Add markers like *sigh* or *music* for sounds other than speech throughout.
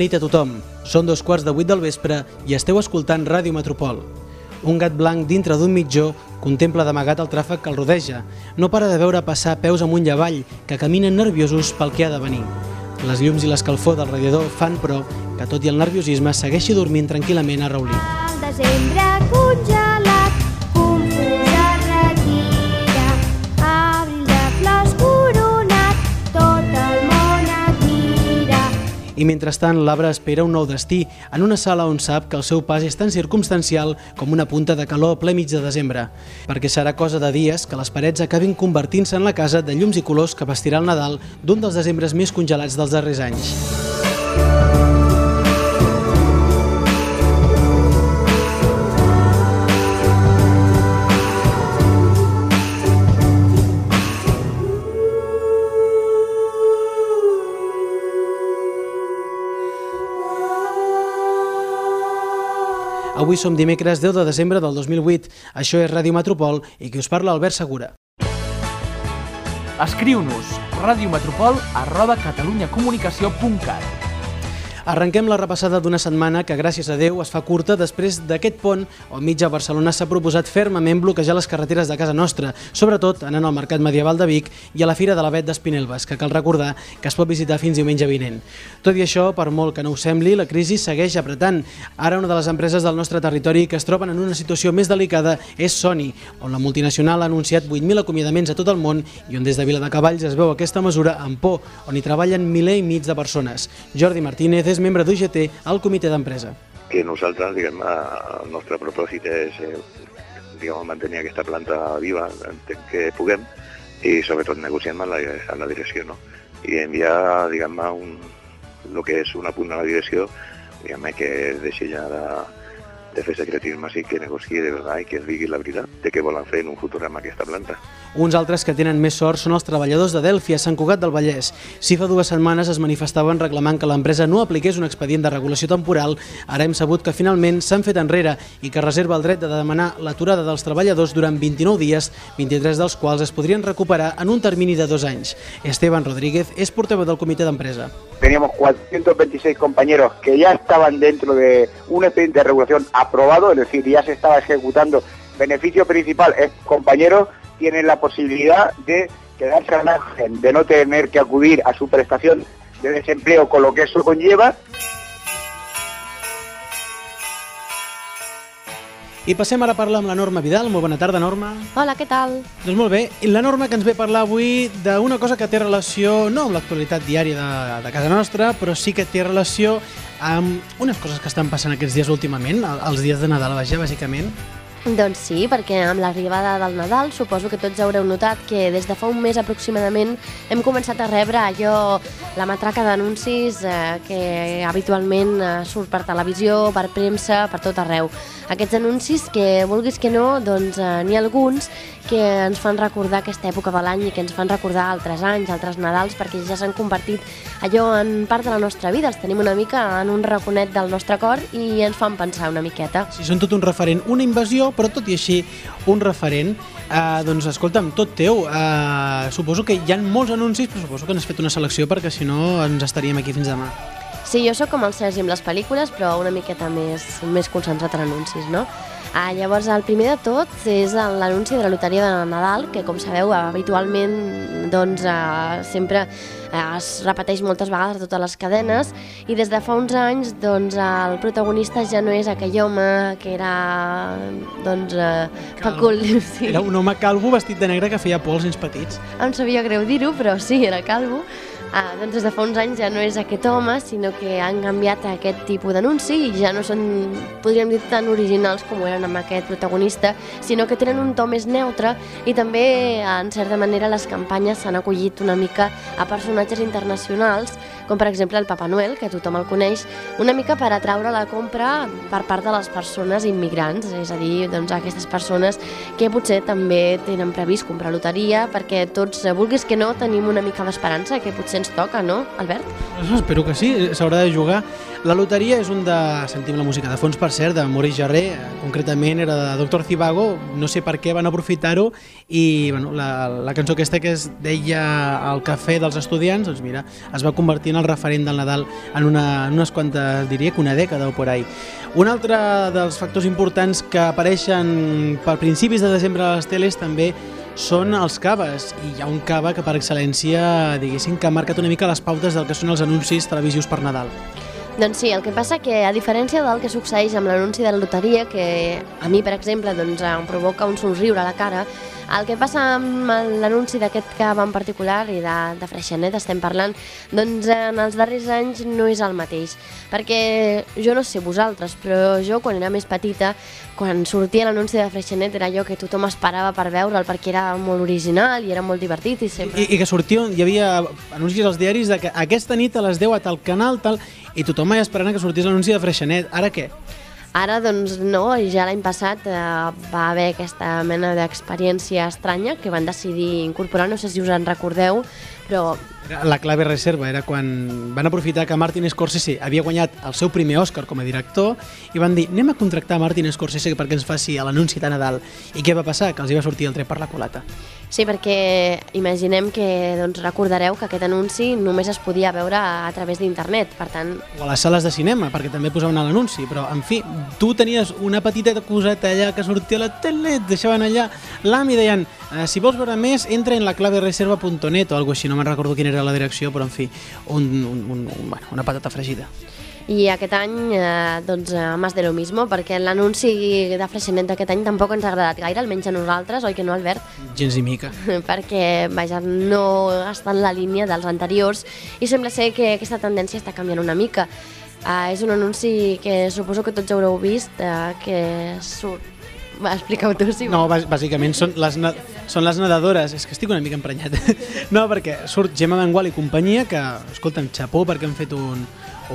Nit a tothom. Són dos quarts de vuit del vespre i esteu escoltant Ràdio Metropol. Un gat blanc dintre d'un mitjó contempla d'amagat el tràfic que el rodeja. No para de veure passar peus amunt i avall, que caminen nerviosos pel que ha de venir. Les llums i l'escalfor del radiador fan, però, que tot i el nerviosisme segueixi dormint tranquil·lament a Raulí. El desembre congelat, I mentrestant l'arbre espera un nou destí en una sala on sap que el seu pas és tan circumstancial com una punta de calor a ple mig de desembre, perquè serà cosa de dies que les parets acabin convertint-se en la casa de llums i colors que vestirà el Nadal d'un dels desembres més congelats dels darrers anys. Avui som dimecres 10 de desembre del 2008. Això és Ràdio Metropol i qui us parla Albert Segura. Escriu-nos radiometropol arroba catalunyacomunicació.cat Arrenquem la repassada d'una setmana que, gràcies a Déu, es fa curta després d'aquest pont on mitja Barcelona s'ha proposat fermament bloquejar les carreteres de casa nostra, sobretot anant al Mercat Medieval de Vic i a la Fira de la Vet d'Espinelves, que cal recordar que es pot visitar fins diumenge vinent. Tot i això, per molt que no ho sembli, la crisi segueix apretant. Ara una de les empreses del nostre territori que es troben en una situació més delicada és Sony, on la multinacional ha anunciat 8.000 acomiadaments a tot el món i on des de Viladecavalls es veu aquesta mesura amb por, on hi treballen miler i mig de persones. Jordi Martínez és membre d'UGT al comitè d'empresa. que nosaltres, diguem, el nostre propòsit és eh, diguem, mantenir aquesta planta viva que puguem i sobretot negociant amb la, amb la direcció, no? I enviar, diguem, un, el que és un apunt a la direcció, diguem, que deixi ja de, de fer secretisme i que negociï de veritat i que es digui la veritat de què volen fer en un futur amb aquesta planta. Uns altres que tenen més sort són els treballadors de Delphi a Sant Cugat del Vallès. Si fa dues setmanes es manifestaven reclamant que l'empresa no apliqués un expedient de regulació temporal, ara hem sabut que finalment s'han fet enrere i que reserva el dret de demanar l'aturada dels treballadors durant 29 dies, 23 dels quals es podrien recuperar en un termini de dos anys. Esteban Rodríguez és portaveu del comitè d'empresa. teníamos 426 compañeros que ya estaban dentro de un expediente de regulación aprobado, es decir, ya se estaba ejecutando. Beneficio principal es compañeros tienen la posibilidad de quedarse al margen, de no tener que acudir a su prestación de desempleo con lo que eso conlleva I passem ara a parlar amb la Norma Vidal. Molt bona tarda, Norma. Hola, què tal? Doncs molt bé, i la Norma que ens ve a parlar avui d'una cosa que té relació no amb l'actualitat diària de, de casa nostra, però sí que té relació amb unes coses que estan passant aquests dies últimament, el- els dies de Nadal, vaja, bàsicament. Doncs sí, perquè amb l'arribada del Nadal suposo que tots haureu notat que des de fa un mes aproximadament hem començat a rebre allò, la matraca d'anuncis eh, que habitualment eh, surt per televisió, per premsa, per tot arreu. Aquests anuncis que, vulguis que no, doncs eh, n'hi ha alguns que ens fan recordar aquesta època de l'any i que ens fan recordar altres anys, altres Nadals, perquè ja s'han convertit allò en part de la nostra vida, els tenim una mica en un raconet del nostre cor i ens fan pensar una miqueta. Si són tot un referent, una invasió, però tot i així un referent, eh, doncs escolta'm, tot teu. Eh, suposo que hi ha molts anuncis, però suposo que n'has fet una selecció perquè si no ens estaríem aquí fins demà. Sí, jo sóc com el Sergi amb les pel·lícules, però una miqueta més, més concentrat en anuncis, no? Ah, llavors, el primer de tot és l'anunci de la loteria de Nadal, que, com sabeu, habitualment doncs, eh, sempre eh, es repeteix moltes vegades a totes les cadenes i des de fa uns anys doncs, el protagonista ja no és aquell home que era doncs, eh, pecul... *laughs* Sí. Era un home calvo vestit de negre que feia por als nens petits. Em sabia greu dir-ho, però sí, era calvo. Ah, doncs des de fa uns anys ja no és aquest home, sinó que han canviat aquest tipus d'anunci i ja no són, podríem dir, tan originals com eren amb aquest protagonista, sinó que tenen un to més neutre i també, en certa manera, les campanyes s'han acollit una mica a personatges internacionals, com per exemple el Papa Noel, que tothom el coneix, una mica per atraure la compra per part de les persones immigrants, és a dir, doncs, aquestes persones que potser també tenen previst comprar loteria, perquè tots, eh, vulguis que no, tenim una mica d'esperança que potser ens toca, no, Albert? No, espero que sí, s'haurà de jugar. La loteria és un de... Sentim la música de fons, per cert, de Maurice Jarré, concretament era de Doctor Zivago, no sé per què van aprofitar-ho, i bueno, la, la cançó aquesta que es deia El cafè dels estudiants, doncs mira, es va convertir en el referent del Nadal en, una, en unes quantes, diria que una dècada o por ahí. Un altre dels factors importants que apareixen per principis de desembre a les teles també són els caves, i hi ha un cava que per excel·lència, diguéssim, que ha marcat una mica les pautes del que són els anuncis televisius per Nadal. Doncs sí, el que passa que a diferència del que succeeix amb l'anunci de la loteria, que a mi, per exemple, doncs, em provoca un somriure a la cara, el que passa amb l'anunci d'aquest cava en particular i de, de Freixenet estem parlant, doncs en els darrers anys no és el mateix. Perquè jo no sé vosaltres, però jo quan era més petita, quan sortia l'anunci de Freixenet era allò que tothom esperava per veure'l perquè era molt original i era molt divertit i sempre... I, i que sortia, hi havia anuncis als diaris de que aquesta nit a les 10 a tal canal, tal, i tothom allà esperant que sortís l'anunci de Freixenet. Ara què? Ara, doncs, no, ja l'any passat eh, va haver aquesta mena d'experiència estranya que van decidir incorporar, no sé si us en recordeu, però La clave reserva era quan van aprofitar que Martin Scorsese havia guanyat el seu primer Oscar com a director i van dir, anem a contractar Martin Scorsese perquè ens faci l'anunci de Nadal. I què va passar? Que els hi va sortir el tret per la culata. Sí, perquè imaginem que doncs, recordareu que aquest anunci només es podia veure a, través d'internet, per tant, O a les sales de cinema, perquè també posaven l'anunci, però, en fi, tu tenies una petita coseta allà que sortia a la tele, et deixaven allà l'AM i deien, eh, si vols veure més, entra en la clavereserva.net o alguna així, no me'n recordo quina era la direcció, però, en fi, un, un, un, un, bueno, una patata fregida. i aquest any, eh, doncs, eh, més de lo mismo, perquè l'anunci de Freixenet d'aquest any tampoc ens ha agradat gaire, almenys a nosaltres, oi que no, Albert? Gens ni mica. *laughs* perquè, vaja, no està en la línia dels anteriors i sembla ser que aquesta tendència està canviant una mica. Uh, és un anunci que suposo que tots haureu vist, uh, que surt... *laughs* Va, explica-ho tu, si No, bàs- bàsicament són les, són les nedadores. És que estic una mica emprenyat. *laughs* No, perquè surt Gemma Mengual i companyia, que, escolta'm, xapó perquè han fet un,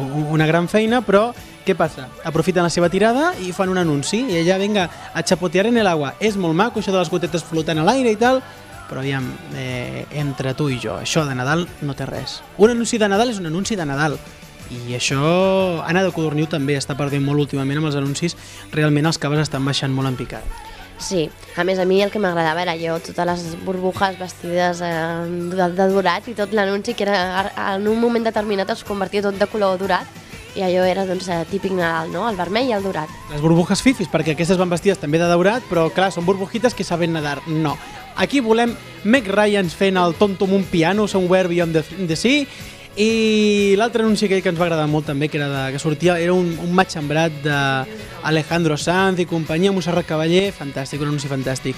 un, una gran feina, però què passa? Aprofiten la seva tirada i fan un anunci, i ella venga a chapotear en el agua. És molt maco, això de les gotetes flotant a l'aire i tal, però aviam, eh, entre tu i jo, això de Nadal no té res. Un anunci de Nadal és un anunci de Nadal. I això, Anna de Codorniu també està perdent molt últimament amb els anuncis. Realment els caves estan baixant molt en picat. Sí, a més a mi el que m'agradava era allò, totes les burbujes vestides eh, de, de dorat i tot l'anunci que era, en un moment determinat es convertia tot de color dorat i allò era doncs, eh, típic Nadal, no? El vermell i el dorat. Les burbujas fifis, perquè aquestes van vestides també de daurat, però clar, són burbujites que saben nedar. No. Aquí volem Meg Ryan fent el tonto amb un piano, Somewhere Beyond the, the Sea, i l'altre anunci aquell que ens va agradar molt també, que era de, que sortia, era un, un match embrat de Alejandro Sanz i companyia, Montserrat Cavaller, fantàstic, un anunci fantàstic.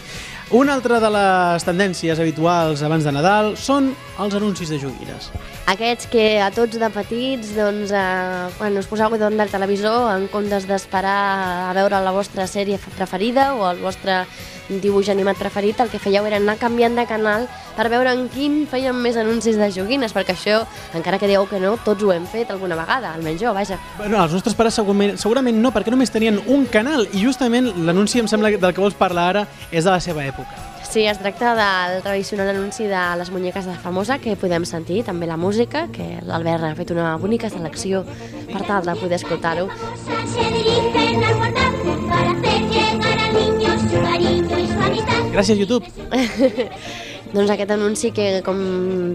Una altra de les tendències habituals abans de Nadal són els anuncis de joguines. Aquests que a tots de petits, doncs, eh, quan us poseu davant del televisor, en comptes d'esperar a veure la vostra sèrie preferida o el vostre dibuix animat preferit, el que fèieu era anar canviant de canal per veure en quin feien més anuncis de joguines, perquè això, encara que dieu que no, tots ho hem fet alguna vegada, almenys jo, vaja. Bueno, els nostres pares segurament, segurament no, perquè només tenien un canal i justament l'anunci, em sembla, del que vols parlar ara és de la seva època. Sí, es tracta del tradicional anunci de les muñeques de Famosa, que podem sentir, també la música, que l'Albert ha fet una bonica selecció per tal de poder escoltar-ho. Gràcies, YouTube. *laughs* doncs aquest anunci que com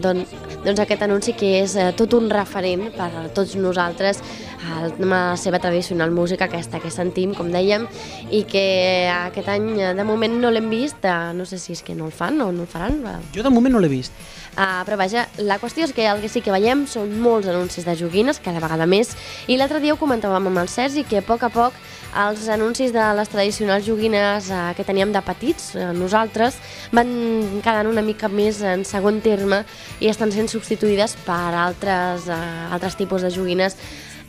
don, doncs aquest anunci que és eh, tot un referent per a tots nosaltres el, amb la seva tradicional música aquesta que sentim, com dèiem, i que aquest any eh, de moment no l'hem vist, eh, no sé si és que no el fan o no el faran, eh, Jo de moment no l'he vist. Uh, però vaja, la qüestió és que el que sí que veiem són molts anuncis de joguines, cada vegada més, i l'altre dia ho comentàvem amb el Sergi, que a poc a poc els anuncis de les tradicionals joguines uh, que teníem de petits, uh, nosaltres, van quedant una mica més en segon terme i estan sent substituïdes per altres, uh, altres tipus de joguines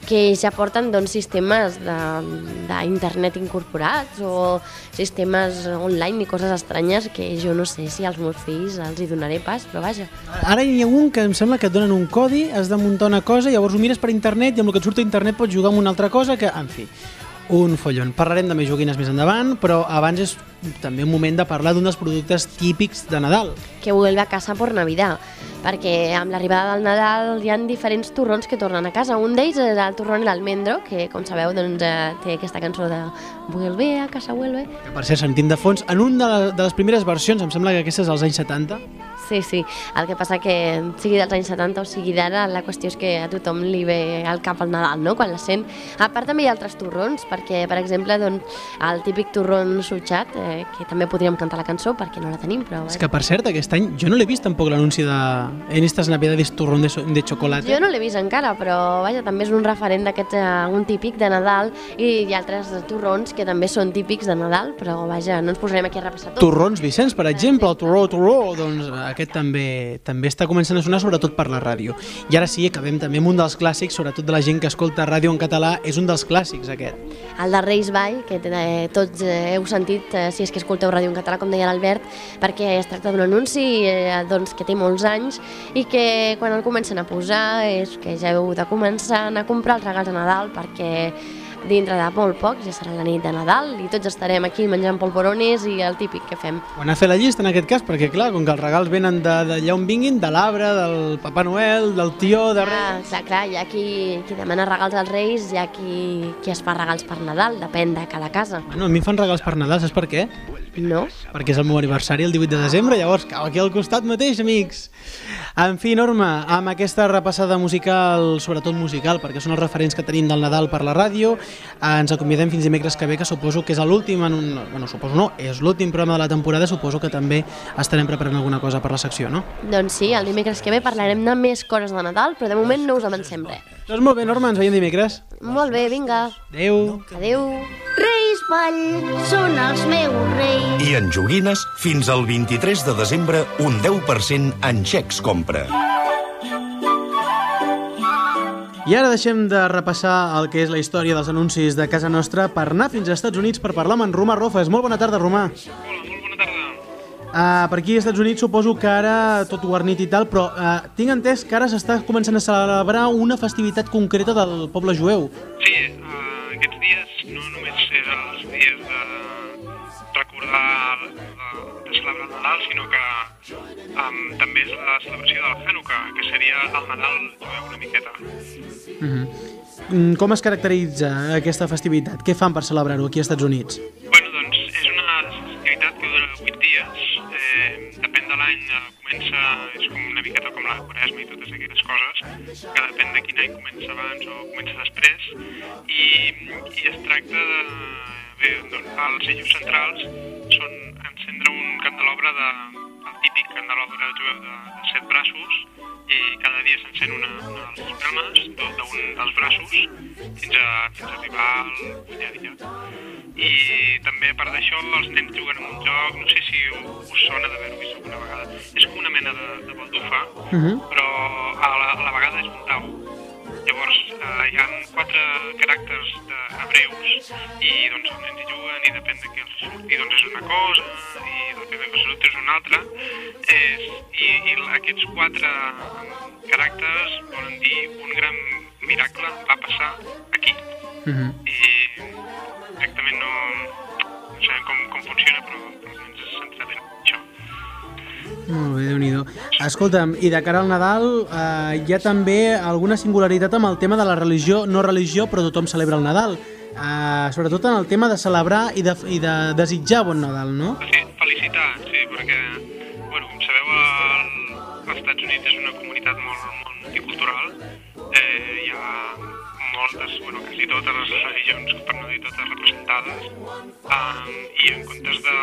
que ja porten doncs, sistemes d'internet incorporats o sistemes online i coses estranyes que jo no sé si als meus fills els hi donaré pas, però vaja. Ara hi ha un que em sembla que et donen un codi, has de muntar una cosa, llavors ho mires per internet i amb el que et surt a internet pots jugar amb una altra cosa que, en fi, Un follon. Parlarem de més joguines més endavant, però abans és també un moment de parlar d'un dels productes típics de Nadal. que vuelve a casa por Navidad, perquè amb l'arribada del Nadal hi han diferents torrons que tornen a casa. Un d'ells és el torrón i l'almendro, que com sabeu doncs, eh, té aquesta cançó de Vuelve a casa, vuelve. Que per cert, sentim de fons, en una de, de les primeres versions, em sembla que aquesta és als anys 70, Sí, sí, el que passa que sigui dels anys 70 o sigui d'ara, la qüestió és que a tothom li ve al cap el Nadal, no?, quan la sent. A part també hi ha altres torrons, perquè, per exemple, doncs, el típic torrón sutxat, eh, que també podríem cantar la cançó, perquè no la tenim, però... És que, per cert, aquest any jo no l'he vist tampoc l'anunci de en estas navidades turrón de, so- de chocolate. Jo no l'he vist encara, però vaja, també és un referent d'aquest, eh, un típic de Nadal i hi ha altres torrons que també són típics de Nadal, però vaja, no ens posarem aquí a repassar tot. Torrons Vicenç, per exemple, el torró, torró, doncs aquest també també està començant a sonar sobretot per la ràdio. I ara sí, acabem també amb un dels clàssics, sobretot de la gent que escolta ràdio en català, és un dels clàssics aquest. El de Reis Vall, que eh, tots eh, heu sentit, eh, si és que escolteu ràdio en català, com deia l'Albert, perquè es tracta d'un anunci eh, doncs, que té molts anys i que quan el comencen a posar és que ja heu de començar a comprar els regals de Nadal perquè dintre de molt poc ja serà la nit de Nadal i tots estarem aquí menjant polvorones i el típic que fem. Anar a fer la llista en aquest cas, perquè clar, com que els regals venen d'allà on vinguin, de l'arbre, del Papa Noel, del tió, de res... clar, clar, hi ha qui, qui demana regals als Reis, hi ha qui, qui es fa regals per Nadal, depèn de cada casa. Bueno, a mi em fan regals per Nadal, saps per què? No? Perquè és el meu aniversari el 18 de desembre, llavors cau aquí al costat mateix, amics. En fi, Norma, amb aquesta repassada musical, sobretot musical, perquè són els referents que tenim del Nadal per la ràdio, ens acomiadem fins dimecres que ve, que suposo que és l'últim, en un... bueno, suposo no, és l'últim programa de la temporada, suposo que també estarem preparant alguna cosa per la secció, no? Doncs sí, el dimecres que ve parlarem de més coses de Nadal, però de moment no us avancem res. Doncs molt bé, Norma, ens veiem dimecres. Molt bé, vinga. Adéu. Adéu. Reis Vall són els meus reis. I en joguines, fins al 23 de desembre, un 10% en xecs compra. I ara deixem de repassar el que és la història dels anuncis de casa nostra per anar fins als Estats Units per parlar amb en Romà Rofes. Molt bona tarda, Romà. Hola, molt bona tarda. Uh, per aquí als Estats Units suposo que ara tot guarnit i tal, però uh, tinc entès que ara s'està començant a celebrar una festivitat concreta del poble jueu. Sí, uh, aquests dies no només és els dies de recordar, um, també és la celebració de la Hanukkah, que seria el Nadal jueu una miqueta. -huh. mm, com es caracteritza aquesta festivitat? Què fan per celebrar-ho aquí als Estats Units? Bueno, doncs és una festivitat que dura 8 dies, eh, depèn de l'any, eh, comença, és com una miqueta com la Quaresma i totes aquestes coses, que depèn de quin any comença abans o comença després, i, i es tracta de... Bé, doncs, els eixos centrals són encendre un candelobre de, típic candelobre jueu de, de set braços, i cada dia s'encén una, una de les espelmes d'un dels braços fins a, fins a arribar al vuitè dia. I també, a part d'això, els nens juguen amb un joc, no sé si us sona d'haver-ho vist alguna vegada. És com una mena de, de baldufa, Uh -huh. però a la, a la vegada és un tau. Llavors, eh, hi ha quatre caràcters de hebreus i doncs els nens hi juguen i depèn de què els surti doncs és una cosa i depèn de què surti és una altra. És, i, I aquests quatre caràcters volen dir un gran miracle va passar aquí. Uh -huh. I exactament no, no sabem com, com funciona, però, Molt bé, déu nhi Escolta'm, i de cara al Nadal eh, hi ha també alguna singularitat amb el tema de la religió, no religió, però tothom celebra el Nadal. Eh, sobretot en el tema de celebrar i de, i de desitjar bon Nadal, no? Sí, felicitar, sí, perquè, bueno, com sabeu, el, als Estats Units és una comunitat molt, molt multicultural. Moltes, bueno, quasi totes les religions, per no dir totes representades, um, i en comptes de,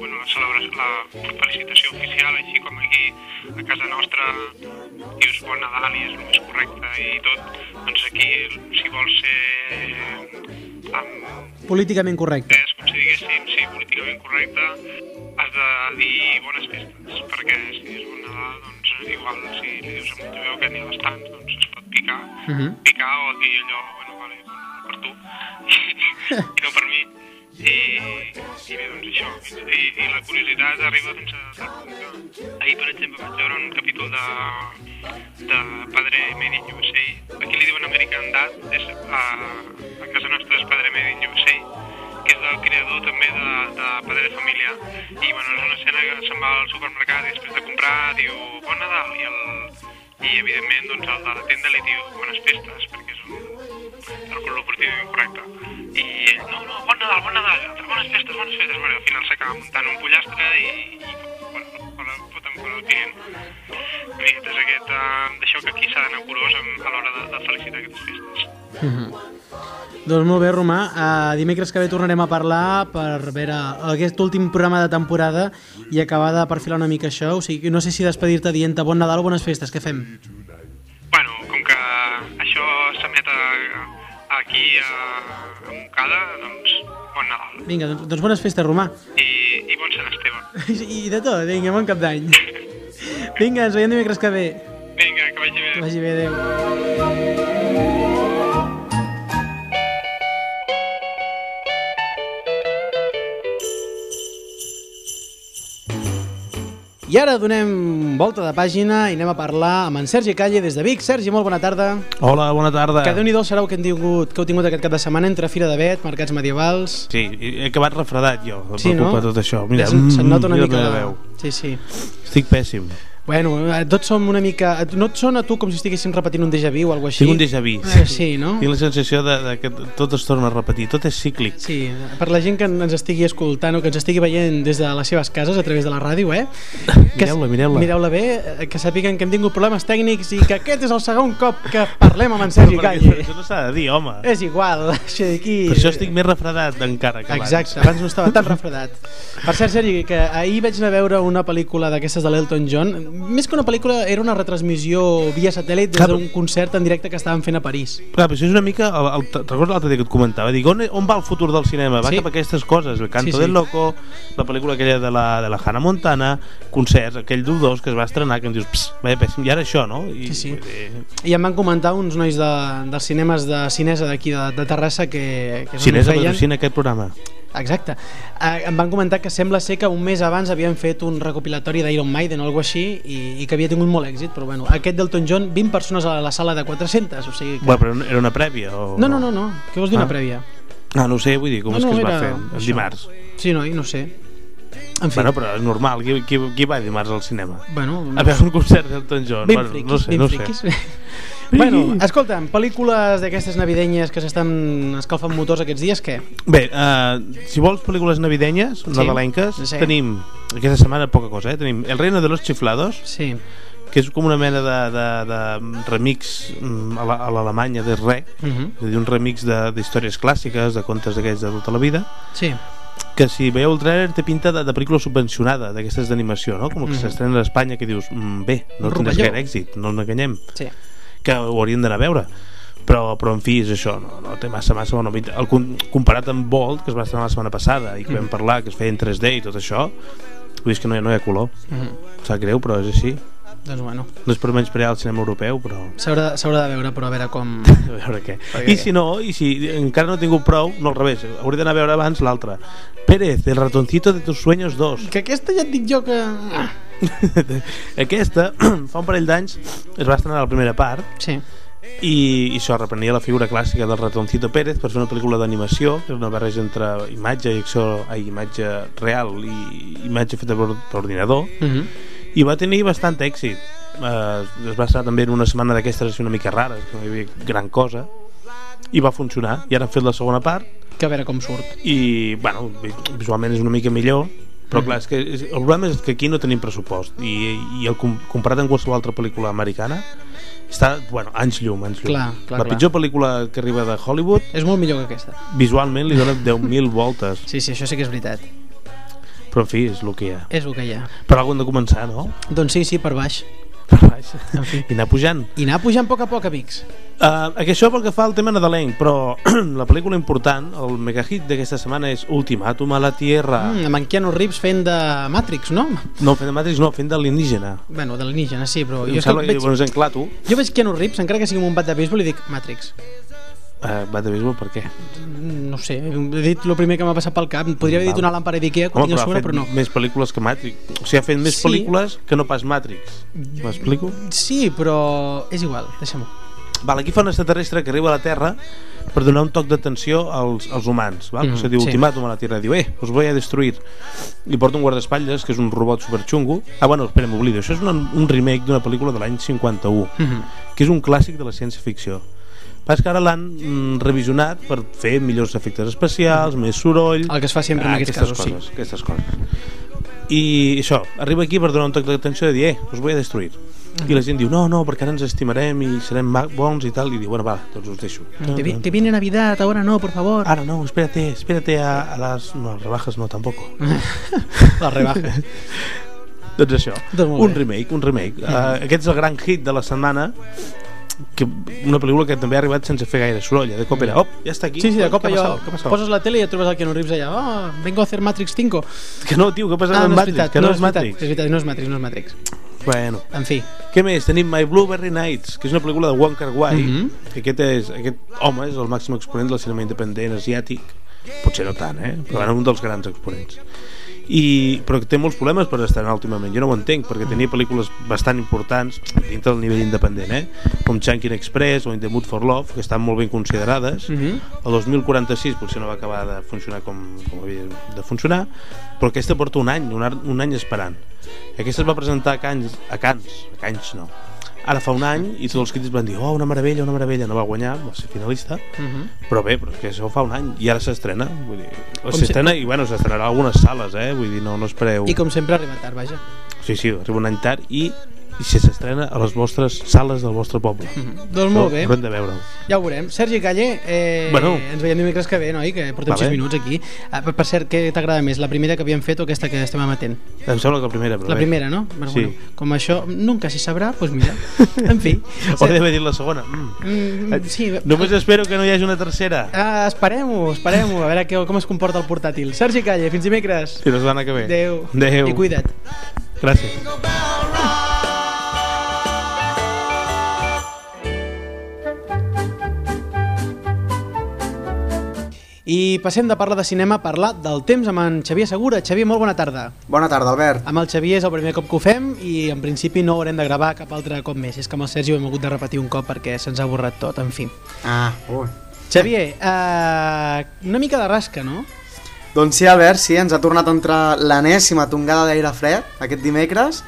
bueno, la celebració, la felicitació oficial, així com aquí a casa nostra dius bon Nadal i és el més correcte i tot, doncs aquí, si vols ser um, Políticament correcte. és com si diguéssim, sí, políticament correcte, has de dir bones festes, perquè si dius bon Nadal, doncs igual si li dius a joveu que n'hi ha bastants, doncs es pot picar, Uh -huh. picar o dir allò, *laughs* no per mi. I, i bé, doncs això, i, i la curiositat arriba fins a tal punt que ahir, per exemple, vaig veure un capítol de, de Padre Made in USA, aquí li diuen American Dad, és, a, a casa nostra és Padre Made USA, també de, de Padre de Família i bueno, és una escena que se'n va al supermercat i després de comprar diu Bon Nadal i, el, i evidentment doncs, el de la tenda li diu Bones festes perquè és un el col·locatiu incorrecte i ell, no, no, bon Nadal, bon Nadal bones festes, bones festes bueno, al final s'acaba muntant un pollastre i, i bueno, la foten per el client miqueta és aquest uh, d'això que aquí s'ha d'anar curós a l'hora de, de felicitar aquestes festes Doncs molt bé, Romà. Uh, dimecres que ve tornarem a parlar per veure aquest últim programa de temporada i acabar de perfilar una mica això. O sigui, no sé si despedir-te dient bon Nadal o bones festes. Què fem? Bueno, com que això s'emet aquí a, a Montcada, doncs bon Nadal. Vinga, doncs, doncs bones festes, Romà. I, i bon Sant Esteve. *laughs* I de tot, vinga, bon cap d'any. Vinga, ens veiem dimecres que ve. Vinga, que vagi bé. Que vagi bé, adéu. I ara donem volta de pàgina i anem a parlar amb en Sergi Calle des de Vic. Sergi, molt bona tarda. Hola, bona tarda. Que déu-n'hi-do el serà que, hem tingut, que heu tingut aquest cap de setmana entre Fira de Bet, mercats medievals... Sí, he acabat refredat jo, per Sí, no? culpa de tot això. Mira, Se'n se'n nota una mira mica... la veu. Sí, sí. Estic pèssim. Bueno, eh, tots som una mica... No et sona tu com si estiguéssim repetint un déjà vu o alguna així? Tinc un déjà vu. Eh, sí, no? Tinc la sensació de, de que tot es torna a repetir. Tot és cíclic. Sí, per la gent que ens estigui escoltant o que ens estigui veient des de les seves cases a través de la ràdio, eh? *laughs* Mireu-la, mireu-la. Mireu-la bé, eh, que sàpiguen que hem tingut problemes tècnics i que aquest és el segon cop que parlem amb en Sergi Calle. Això no s'ha de dir, home. És igual, *laughs* això d'aquí... Per això estic més refredat encara que abans. Exacte, abans no estava tan refredat. Per cert, Sergi, que ahir vaig anar a veure una pel·lícula d'aquestes de l'Elton John. Més que una pel·lícula, era una retransmissió via satèl·lit des d'un concert en directe que estaven fent a París. Clar, però això és una mica... El, el, te'n recordes l'altre dia que et comentava? Dic, on, on va el futur del cinema? Va Sí. cap a aquestes coses. El Canto Sí, sí. del Loco, la pel·lícula aquella de la, de la Hannah Montana, concerts, aquell d'U2 que es va estrenar, que em dius, pss, vaya pèssim, i ara això, no? I, Sí, sí. I em van comentar uns nois de, dels cinemes de Cinesa d'aquí de, de Terrassa que, que Cinesa no feien... patrocina aquest programa. Exacte. Eh, em van comentar que sembla ser que un mes abans havien fet un recopilatori d'Iron Maiden o alguna així i, i que havia tingut molt èxit, però bueno, aquest d'Elton John, 20 persones a la sala de 400, o sigui que... Bueno, però era una prèvia? O... No, no, no, no. Què vols dir una Ah. prèvia? Ah, no ho sé, vull dir, com no, és no, que es va fer? El això. dimarts. Sí, noi, no sé. En fi, Bueno, però és normal, qui, qui, qui va dimarts al cinema? bueno, A veure un concert d'Elton John? ben bueno, friquis, no sé, ben no friquis. sé. Bueno, *laughs* escolta'm, pel·lícules d'aquestes navidenyes que s'estan escalfant motors aquests dies, què? Bé, uh, si vols pel·lícules navidenyes, Sí. nadalenques, Sí. tenim, aquesta setmana poca cosa, eh? Tenim El reino de los chiflados, Sí, que és com una mena de, de, de remix mm, a la- a l'Alemanya de re, uh -huh. és a dir, un remix de- d'històries clàssiques, de contes d'aquells de tota la vida, sí. que si veieu el trailer té pinta de, de pel·lícula subvencionada, d'aquestes d'animació, no? Com que Mhm. s'estrenen a Espanya, que dius, mm, bé, no tindràs gaire èxit, no ens enganyem. sí. Que ho haurien d'anar a veure. Però, però en fi, és això no, no té massa, massa bona pinta. El, com- comparat amb Bolt, que es va estrenar la setmana passada i que Mm. vam parlar, que es feia en 3D i tot això vull dir que no hi, ha- no hi ha color. -huh. sap greu, però és així. Doncs bueno, no és per menys per al cinema europeu però s'haurà de veure, però a veure com... *laughs* a veure què. Perquè- i si no, i si encara no he tingut prou no al revés, hauria d'anar a veure abans l'altre Pérez, el ratoncito de tus sueños 2 Que aquesta ja et dic jo que... Ah, *laughs* aquesta, *clears throat* fa un parell d'anys es va estrenar la primera part Sí, i, i això reprenia la figura clàssica del ratoncito Pérez per fer una pel·lícula d'animació que és una barreja entre imatge i acció ai, imatge real i imatge feta per, per ordinador. Uh -huh. i va tenir bastant èxit. Eh, es va estar també en una setmana d'aquestes així una mica rares que no hi havia gran cosa i va funcionar. I ara han fet la segona part. Que a veure com surt. i bueno, vi- visualment és una mica millor però Mhm. clar, és que és, el problema és que aquí no tenim pressupost i, i el com- comparat amb qualsevol altra pel·lícula americana està, bueno, anys llum, anys llum Clar, clar, la clar. pitjor pel·lícula que arriba de Hollywood És molt millor que aquesta. visualment li dona 10.000 *laughs* voltes Sí, sí, això sí que és veritat. però en fi, és el que hi ha És el que hi ha. però algú hem de començar, no? Doncs sí, sí, per baix. Per baix En fi. i anar pujant I anar pujant a poc a poc, amics. Uh, això pel que fa al tema nadalenc, però *clears throat* la pel·lícula important, el megahit d'aquesta setmana és Ultimatum a la Tierra. Mm, amb en Keanu Reeves fent de Matrix, no? No, fent de Matrix, no, fent d'alienígena. Bueno, de l'alienígena, sí, però jo, que veig, bueno, és en clar, tu. jo veig Keanu Reeves, encara que sigui un bat de béisbol, i dic Matrix. Uh, bat de béisbol, per què? Mm, No sé, he dit el primer que m'ha passat pel cap. Podria haver dit una làmpara d'Ikea que ho Home, tinc a però sobre, però no. més pel·lícules que Matrix. O sigui, ha fet més Sí. pel·lícules que no pas Matrix. M'explico? Sí, però és igual, deixa'm-ho. Val, aquí fa un extraterrestre que arriba a la Terra per donar un toc d'atenció als, als humans, val? Mm, se diu sí. ultimàtum a la Tierra, diu, eh, us voy a destruir. I porta un guardaespatlles, que és un robot superxungo. Ah, bueno, espera, m'oblido, això és un, un remake d'una pel·lícula de l'any 51, Mhm. que és un clàssic de la ciència-ficció. Pas que ara l'han mm, revisionat per fer millors efectes especials, més soroll... El que es fa sempre en aquests casos, sí. coses, Aquestes coses. I això, arriba aquí per donar un toc d'atenció de dir, eh, us a destruir. I la gent diu, no, no, perquè ara ens estimarem i serem bons i tal, i diu, bueno, va, doncs us deixo. Te, vi- te viene Navidad, ahora no, por favor. Ara no, espérate, espérate a, a las... No, a las rebajas no, tampoco. *laughs* La rebaja. *laughs* doncs això, Doncs un remake, un remake. Uh, aquest és el gran hit de la setmana, que una pel·lícula que també ha arribat sense fer gaire soroll, eh, de cop era, op, ja està aquí. Sí, sí, de cop allò, poses la tele i et trobes el Keanu Reeves allà, oh, vengo a hacer Matrix 5. Que no, tio, què ha passat Ah, amb no és Matrix? veritat, que no, és veritat, Matrix. És veritat, no és Matrix, no és Matrix. Bueno, En fi, Què més? Tenim My Blueberry Nights, que és una pel·lícula de Wong Kar Wai, Mhm. que aquest, és, aquest home és el màxim exponent del cinema independent asiàtic, potser no tant, eh? però era un dels grans exponents. I, però té molts problemes per estrenar últimament, jo no ho entenc, perquè tenia pel·lícules bastant importants dintre del nivell independent, eh? com Chunkin Express o In the Mood for Love, que estan molt ben considerades. Mhm. El 2046 potser no va acabar de funcionar com, com havia de funcionar, però aquesta porta un any, un, un any esperant. Aquesta es va presentar a Cans, a Cans, a Cans no, ara fa un any i tots els crítics van dir oh, una meravella, una meravella, no va guanyar va ser finalista, Mhm. però bé però és que això fa un any i ara s'estrena vull dir, s'estrena i bueno, s'estrenarà a algunes sales eh? vull dir, no, no espereu i com sempre arriba tard, vaja. sí, sí, arriba un any tard i, i si s'estrena a les vostres sales del vostre poble *laughs* Doncs molt bé, haurem de veure-ho ja ho veurem. Sergi Calle, eh, Bueno. ens veiem dimecres que ve, noi? Que portem Va 6 bé. minuts aquí. Ah, per, per cert, què t'agrada més, la primera que havíem fet o aquesta que estem emetent? em sembla que la primera però La bé. primera, no? Bueno, Sí. bueno, com això nunca se sabrà, doncs mira. *laughs* En fi. hauria d'haver dit la segona mm. Mm, sí, només espero que no hi hagi una tercera Ah, esperem-ho, esperem-ho, a veure què, com es comporta el portàtil. Sergi Calle, fins dimecres. fins la setmana que ve Adéu. Adéu. I cuida't. gràcies I passem de parlar de cinema a parlar del temps amb en Xavier Segura. Xavier, molt bona tarda. Bona tarda, Albert. Amb el Xavier és el primer cop que ho fem i en principi no haurem de gravar cap altre cop més. És que amb el Sergi ho hem hagut de repetir un cop perquè se'ns ha borrat tot, en fi. Ah, ui. Xavier, eh, una mica de rasca, no? Doncs sí, Albert, sí, ens ha tornat a entrar l'enèsima tongada d'aire fred aquest dimecres,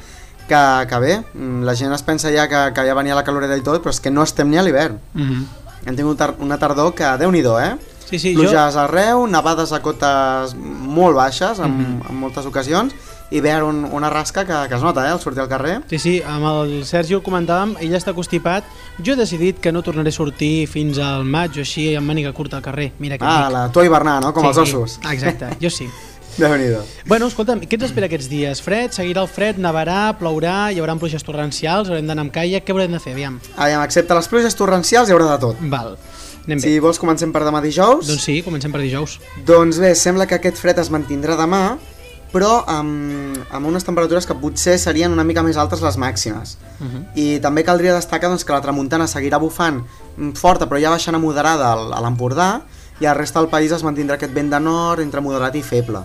que, que bé, mm, la gent es pensa ja que, que ja venia la caloreta i tot, però és que no estem ni a l'hivern. Mm -hmm. Hem tingut una tardor que, déu nhi eh? Sí, sí, Pluges arreu, nevades a cotes molt baixes en, Mhm. en moltes ocasions, i veure un, una rasca que, que es nota, eh, al sortir al carrer. Sí, sí, amb el Sergi ho comentàvem, ell està constipat. Jo he decidit que no tornaré a sortir fins al maig o així amb màniga curta al carrer. Mira què Ah, dic. la tua hivernar, no? Com sí, els ossos. Exacte, jo sí. *laughs* déu nhi Bueno, escolta'm, què ens espera aquests dies? Fred? Seguirà el fred? Nevarà? Plourà? Hi haurà pluges torrencials? Haurem d'anar amb caia? Què haurem de fer? Aviam. Aviam, excepte les pluges torrencials hi haurà de tot. Val. Anem bé. Si vols comencem per demà dijous. Doncs sí, comencem per dijous. Doncs bé, sembla que aquest fred es mantindrà demà, però amb, amb unes temperatures que potser serien una mica més altes les màximes. Uh -huh. I també caldria destacar doncs, que la tramuntana seguirà bufant forta, però ja baixant a moderada a l'Empordà, i al resta del país es mantindrà aquest vent de nord entre moderat i feble.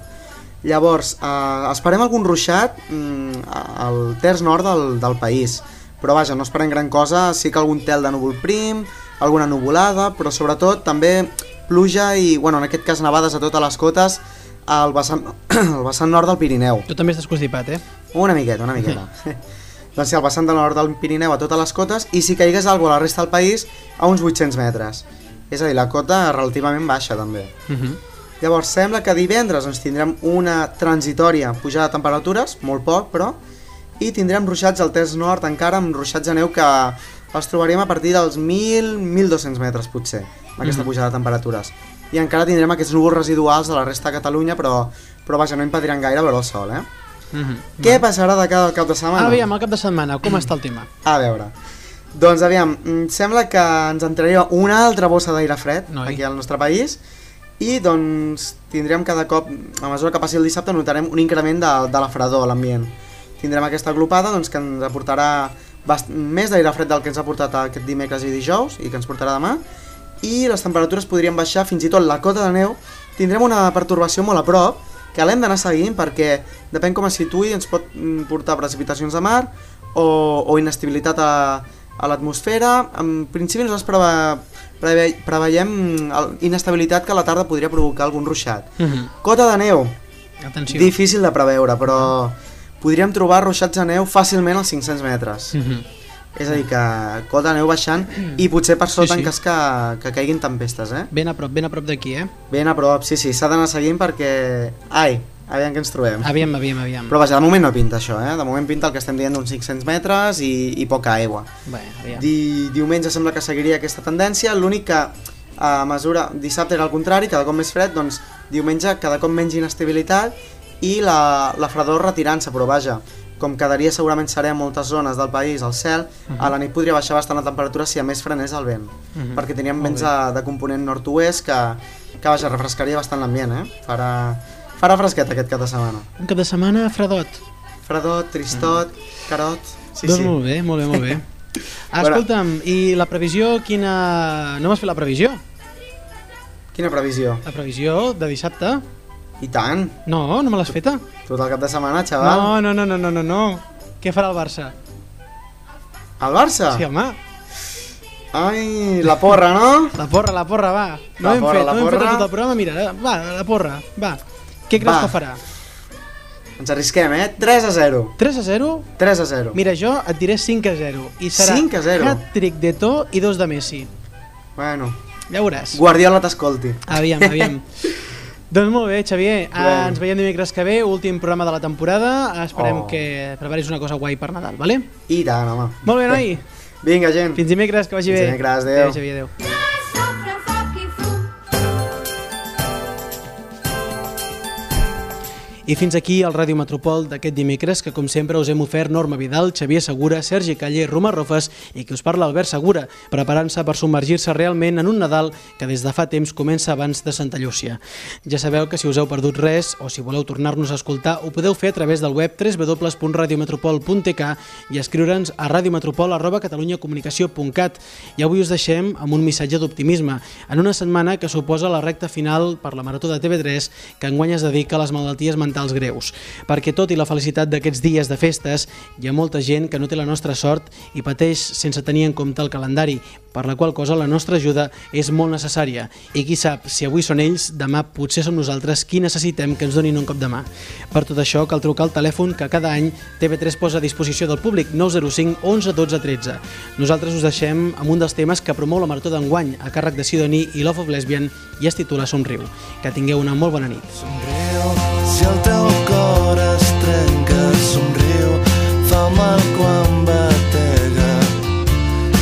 Llavors, eh, esperem algun ruixat mm, a- al terç nord del, del país, però vaja, no esperem gran cosa, sí que algun tel de núvol prim, alguna nuvolada, però sobretot també pluja i, bueno, en aquest cas nevades a totes les cotes al vessant, *clears throat* al vessant nord del Pirineu. Tu també estàs constipat, eh? Una miqueta, una miqueta. *laughs* doncs sí, al vessant del nord del Pirineu a totes les cotes i si caigués alguna a la resta del país a uns 800 metres. És a dir, la cota relativament baixa també. Uh -huh. Llavors sembla que divendres doncs, tindrem una transitòria pujada de temperatures, molt poc però, i tindrem ruixats al terç nord encara amb ruixats de neu que els trobaríem a partir dels 1.000-1.200 metres potser, amb aquesta Mhm. pujada de temperatures. I encara tindrem aquests núvols residuals de la resta de Catalunya, però, però vaja, no impediran gaire veure el sol, eh? Uh -huh. Què passarà de cada cap de setmana? Aviam, el cap de setmana, com està el tema? A veure, doncs aviam, mm, sembla que ens entraria una altra bossa d'aire fred Noi. aquí al nostre país i doncs tindrem cada cop, a mesura que passi el dissabte, notarem un increment de, de la fredor a l'ambient. Tindrem aquesta aglopada doncs, que ens aportarà bast més d'aire fred del que ens ha portat aquest dimecres i dijous i que ens portarà demà i les temperatures podrien baixar fins i tot la cota de neu tindrem una pertorbació molt a prop que l'hem d'anar seguint perquè depèn com es situï ens pot mm, portar precipitacions de mar o, o inestabilitat a, a l'atmosfera. En principi nosaltres preve, preve, preveiem el- inestabilitat que a la tarda podria provocar algun ruixat. Mhm. Cota de neu, Atenció. difícil de preveure, però podríem trobar ruixats de neu fàcilment als 500 metres. Mhm. És a dir, que cota de neu baixant i potser per sota Sí, sí. en cas que, que caiguin tempestes, eh? Ben a prop, ben a prop d'aquí, eh? Ben a prop, sí, sí, s'ha d'anar seguint perquè... Ai, aviam què ens trobem. Aviam, aviam, aviam. Però vaja, de moment no pinta això, eh? De moment pinta el que estem dient d'uns 500 metres i, i poca aigua. Bé, aviam. Di, diumenge sembla que seguiria aquesta tendència, l'únic que a mesura, dissabte era al contrari, cada cop més fred, doncs diumenge cada cop menys inestabilitat i la, la fredor retirant-se, però vaja, com quedaria segurament serè en moltes zones del país al cel, a la nit podria baixar bastant la temperatura si a més frenés el vent, Mhm. perquè teníem vents de, de component nord-oest que, que vaja, refrescaria bastant l'ambient, eh? Farà, farà fresquet aquest cap de setmana. Un cap de setmana fredot. Fredot, tristot, carot... Sí, doncs sí. molt bé, molt bé, molt bé. *laughs* Ah. Escolta'm, i la previsió, quina... No m'has fet la previsió? Quina previsió? La previsió de dissabte? I tant. No, no me l'has feta? Tot el cap de setmana, xaval. No, no, no, no, no, no, no. Què farà el Barça? El Barça? Sí, home. Ai, la porra, no? *laughs* La porra, la porra, va. No La hem porra, fet, no hem fet tot el programa, mira, va, la porra, va. Què creus Va. que farà? Ens arrisquem, eh? 3 a 0. 3 a 0? 3 a 0. Mira, jo et diré 5 a 0. I serà 5 a 0. hat-trick de To i dos de Messi. Bueno, Ja veuràs. Guardiola t'escolti. Aviam, aviam. *laughs* doncs molt bé, Xavier. Bueno. Bueno. Ens veiem dimecres que ve, últim programa de la temporada. Esperem Oh. que preparis una cosa guai per Nadal, vale? I tant, home. Molt bé, noi. Vinga, gent. Fins dimecres, que vagi Fins bé. dimecres, adéu. Adéu, Xavier, adéu. I fins aquí el Ràdio Metropol d'aquest dimecres, que com sempre us hem ofert Norma Vidal, Xavier Segura, Sergi Caller, Roma Rofes i que us parla Albert Segura, preparant-se per submergir-se realment en un Nadal que des de fa temps comença abans de Santa Llúcia. Ja sabeu que si us heu perdut res o si voleu tornar-nos a escoltar, ho podeu fer a través del web www.radiometropol.tk i escriure'ns a radiometropol.catalunyacomunicació.cat. I avui us deixem amb un missatge d'optimisme, en una setmana que suposa la recta final per la Marató de TV3 que enguany es dedica a les malalties mentals greus. Perquè tot i la felicitat d'aquests dies de festes, hi ha molta gent que no té la nostra sort i pateix sense tenir en compte el calendari, per la qual cosa la nostra ajuda és molt necessària. I qui sap, si avui són ells, demà potser som nosaltres qui necessitem que ens donin un cop de mà. Per tot això cal trucar al telèfon que cada any TV3 posa a disposició del públic 905 11 12 13. Nosaltres us deixem amb un dels temes que promou la Marató d'enguany a càrrec de Sidoní i Love of Lesbian i es titula Somriu. Que tingueu una molt bona nit. Si el teu cor es trenca, somriu, fa mal quan batega.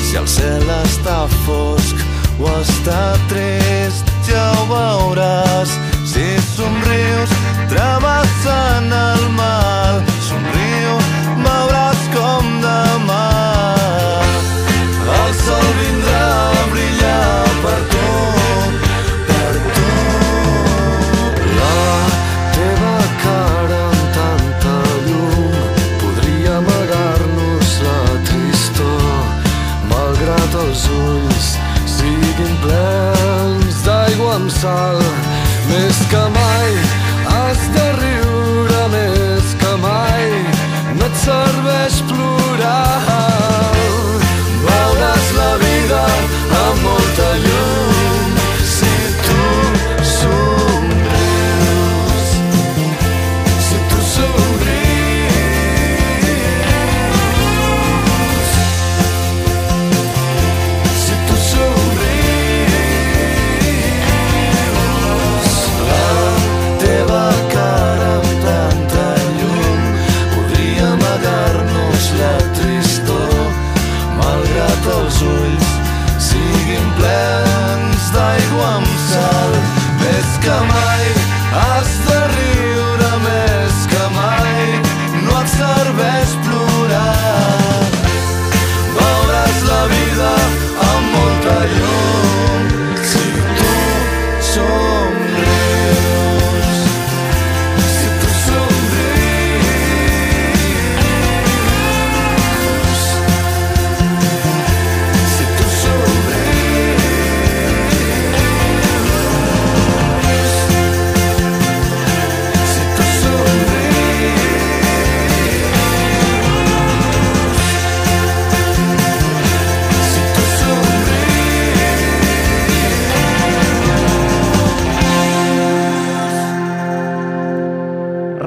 Si el cel està fosc o està trist, ja ho veuràs. Si somrius, travessant el mal, somriu, veuràs com demà el sol vindrà a per tu,